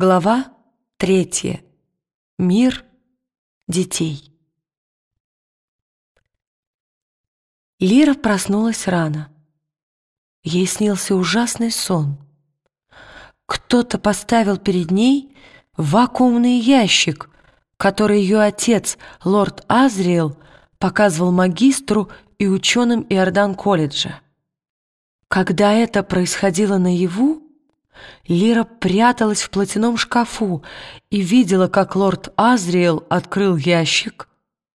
Глава третья. Мир детей. Лира проснулась рано. Ей снился ужасный сон. Кто-то поставил перед ней вакуумный ящик, который ее отец, лорд Азриэл, показывал магистру и ученым Иордан-колледжа. Когда это происходило наяву, Лира пряталась в платяном шкафу и видела, как лорд Азриэл открыл ящик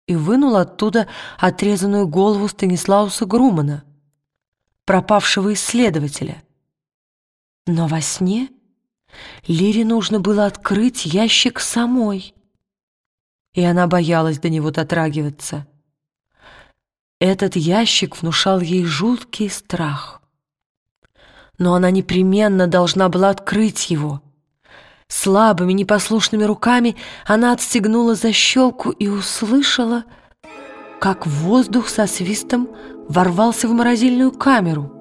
и вынул оттуда отрезанную голову Станислауса Грумана, пропавшего исследователя. Но во сне Лире нужно было открыть ящик самой, и она боялась до него дотрагиваться. Этот ящик внушал ей жуткий страх но она непременно должна была открыть его. Слабыми, непослушными руками она отстегнула защелку и услышала, как воздух со свистом ворвался в морозильную камеру.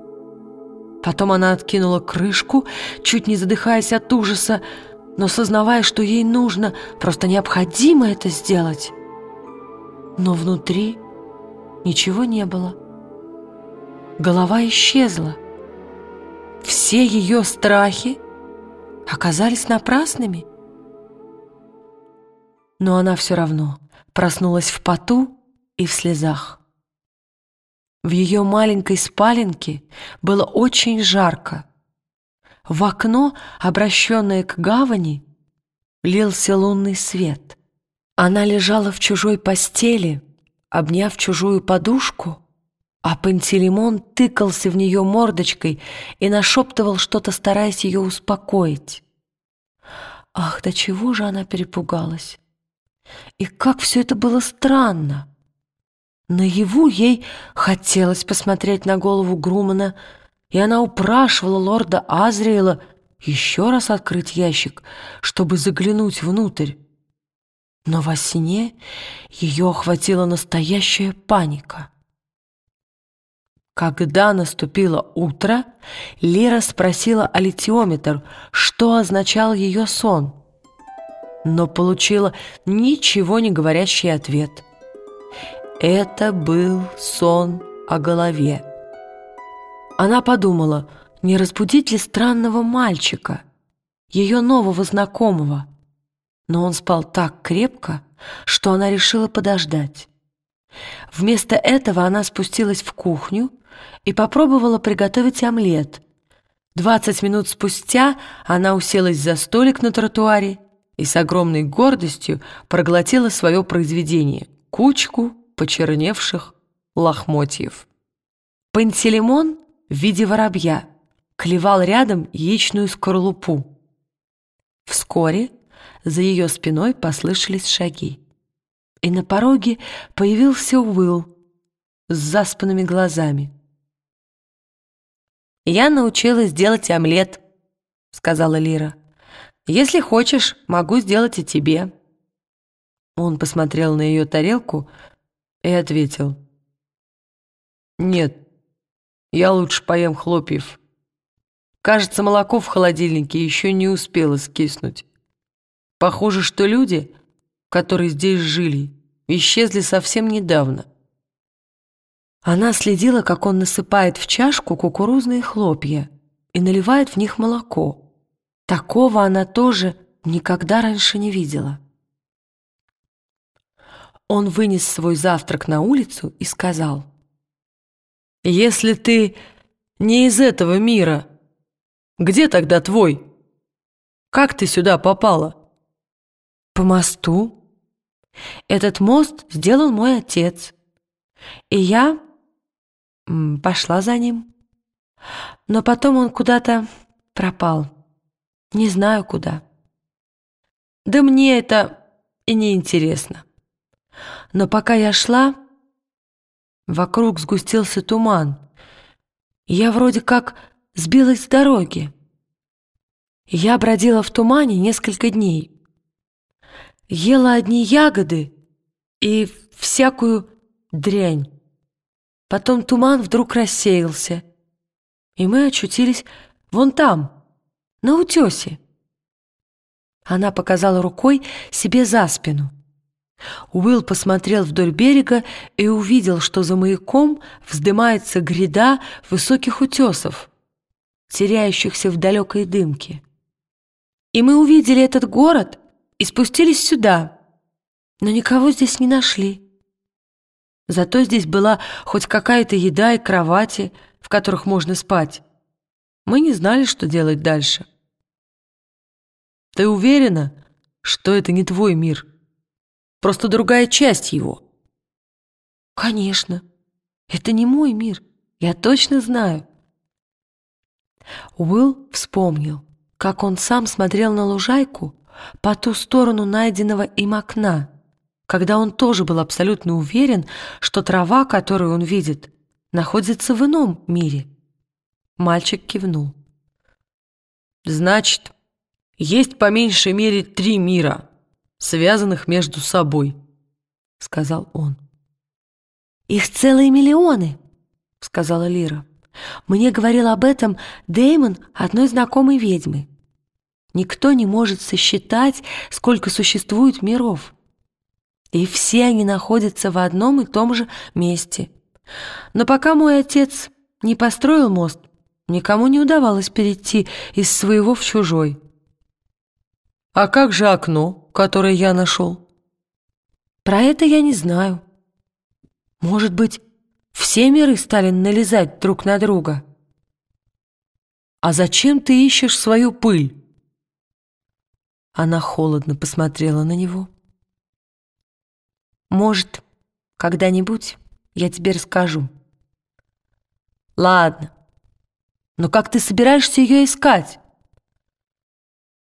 Потом она откинула крышку, чуть не задыхаясь от ужаса, но сознавая, что ей нужно, просто необходимо это сделать. Но внутри ничего не было. Голова исчезла. Все ее страхи оказались напрасными. Но она все равно проснулась в поту и в слезах. В ее маленькой спаленке было очень жарко. В окно, обращенное к гавани, лился лунный свет. Она лежала в чужой постели, обняв чужую подушку, а Пантелеймон тыкался в нее мордочкой и нашептывал что-то, стараясь ее успокоить. Ах, до чего же она перепугалась! И как все это было странно! Наяву ей хотелось посмотреть на голову Грумана, и она упрашивала лорда Азриэла еще раз открыть ящик, чтобы заглянуть внутрь. Но во сне ее охватила настоящая паника. Когда наступило утро, Лира спросила алитиометр, что означал ее сон, но получила ничего не говорящий ответ. Это был сон о голове. Она подумала, не разбудить ли странного мальчика, ее нового знакомого, но он спал так крепко, что она решила подождать. Вместо этого она спустилась в кухню и попробовала приготовить омлет. Двадцать минут спустя она уселась за столик на тротуаре и с огромной гордостью проглотила свое произведение — кучку почерневших лохмотьев. Пантелеймон в виде воробья клевал рядом яичную скорлупу. Вскоре за ее спиной послышались шаги, и на пороге появился Уилл с заспанными глазами. «Я научилась делать омлет», — сказала Лира. «Если хочешь, могу сделать и тебе». Он посмотрел на ее тарелку и ответил. «Нет, я лучше поем хлопьев. Кажется, молоко в холодильнике еще не успело скиснуть. Похоже, что люди, которые здесь жили, исчезли совсем недавно». Она следила, как он насыпает в чашку кукурузные хлопья и наливает в них молоко. Такого она тоже никогда раньше не видела. Он вынес свой завтрак на улицу и сказал, «Если ты не из этого мира, где тогда твой? Как ты сюда попала?» «По мосту. Этот мост сделал мой отец, и я пошла за ним. Но потом он куда-то пропал. Не знаю куда. Да мне это и не интересно. Но пока я шла, вокруг сгустился туман. Я вроде как сбилась с дороги. Я бродила в тумане несколько дней. Ела одни ягоды и всякую дрянь. Потом туман вдруг рассеялся, и мы очутились вон там, на утесе. Она показала рукой себе за спину. Уилл посмотрел вдоль берега и увидел, что за маяком вздымается гряда высоких утесов, теряющихся в далекой дымке. И мы увидели этот город и спустились сюда, но никого здесь не нашли. Зато здесь была хоть какая-то еда и кровати, в которых можно спать. Мы не знали, что делать дальше. «Ты уверена, что это не твой мир?» Просто другая часть его. Конечно. Это не мой мир. Я точно знаю. Уилл вспомнил, как он сам смотрел на лужайку по ту сторону найденного им окна, когда он тоже был абсолютно уверен, что трава, которую он видит, находится в ином мире. Мальчик кивнул. «Значит, есть по меньшей мере три мира», связанных между собой», — сказал он. «Их целые миллионы», — сказала Лира. «Мне говорил об этом Дэймон одной знакомой ведьмы. Никто не может сосчитать, сколько существует миров. И все они находятся в одном и том же месте. Но пока мой отец не построил мост, никому не удавалось перейти из своего в чужой». «А как же окно?» которое я нашел? Про это я не знаю. Может быть, все миры стали налезать друг на друга? А зачем ты ищешь свою пыль? Она холодно посмотрела на него. Может, когда-нибудь я тебе расскажу. Ладно. Но как ты собираешься ее искать?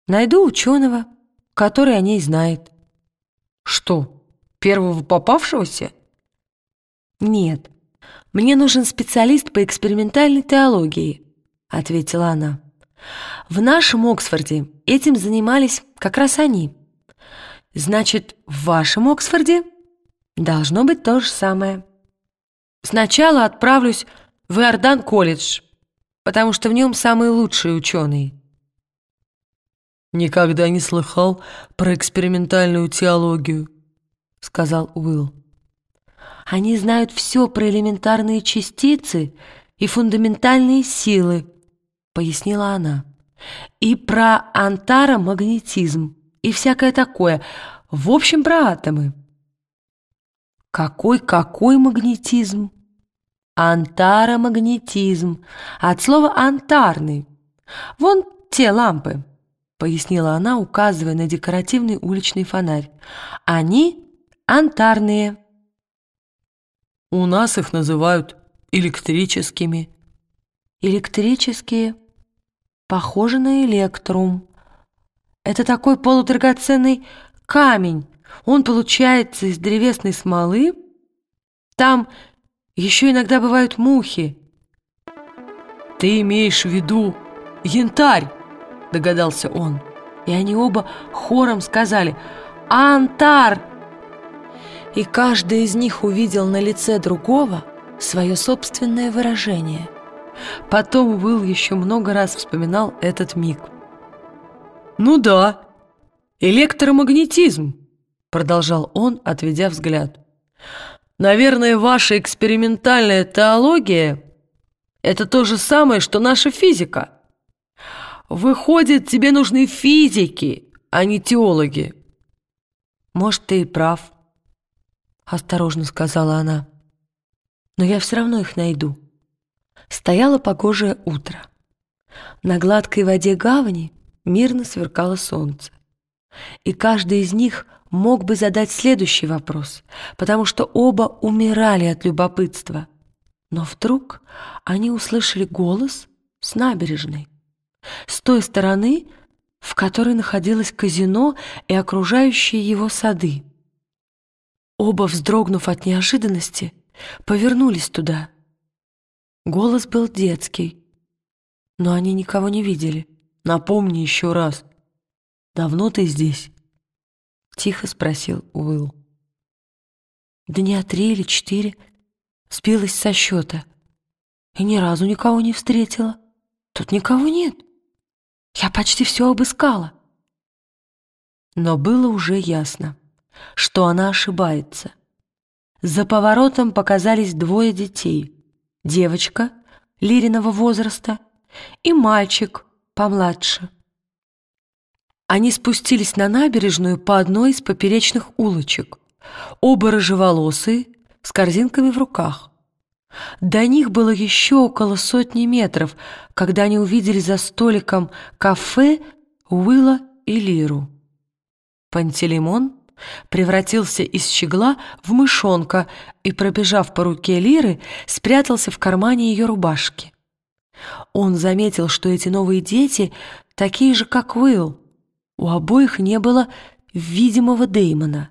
Найду ученого, который о ней знает. Что, первого попавшегося? Нет, мне нужен специалист по экспериментальной теологии, ответила она. В нашем Оксфорде этим занимались как раз они. Значит, в вашем Оксфорде должно быть то же самое. Сначала отправлюсь в Иордан колледж, потому что в нем самые лучшие ученые. «Никогда не слыхал про экспериментальную теологию», — сказал Уилл. «Они знают все про элементарные частицы и фундаментальные силы», — пояснила она. «И про антаромагнетизм, и всякое такое. В общем, про атомы». «Какой-какой магнетизм?» «Антаромагнетизм. От слова «антарный». Вон те лампы». — пояснила она, указывая на декоративный уличный фонарь. «Они антарные». «У нас их называют электрическими». «Электрические? Похоже на электрум. Это такой полудрагоценный камень. Он получается из древесной смолы. Там еще иногда бывают мухи». «Ты имеешь в виду янтарь?» — догадался он. И они оба хором сказали «Антар!» И каждый из них увидел на лице другого свое собственное выражение. Потом Уилл еще много раз вспоминал этот миг. «Ну да, электромагнетизм», — продолжал он, отведя взгляд. «Наверное, ваша экспериментальная теология — это то же самое, что наша физика». Выходит, тебе нужны физики, а не теологи. Может, ты и прав, осторожно сказала она. Но я все равно их найду. Стояло погожее утро. На гладкой воде гавани мирно сверкало солнце. И каждый из них мог бы задать следующий вопрос, потому что оба умирали от любопытства. Но вдруг они услышали голос с набережной с той стороны, в которой находилось казино и окружающие его сады. Оба, вздрогнув от неожиданности, повернулись туда. Голос был детский, но они никого не видели. «Напомни еще раз, давно ты здесь?» — тихо спросил Уилл. Дня три или четыре сбилась со счета и ни разу никого не встретила. Тут никого нет. Я почти все обыскала. Но было уже ясно, что она ошибается. За поворотом показались двое детей. Девочка Лириного возраста и мальчик помладше. Они спустились на набережную по одной из поперечных улочек. Оба рыжеволосые, с корзинками в руках. До них было еще около сотни метров, когда они увидели за столиком кафе Уилла и Лиру. Пантелеймон превратился из щегла в мышонка и, пробежав по руке Лиры, спрятался в кармане ее рубашки. Он заметил, что эти новые дети такие же, как Уилл. У обоих не было видимого Деймона.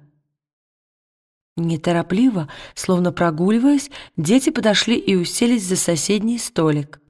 Неторопливо, словно прогуливаясь, дети подошли и уселись за соседний столик.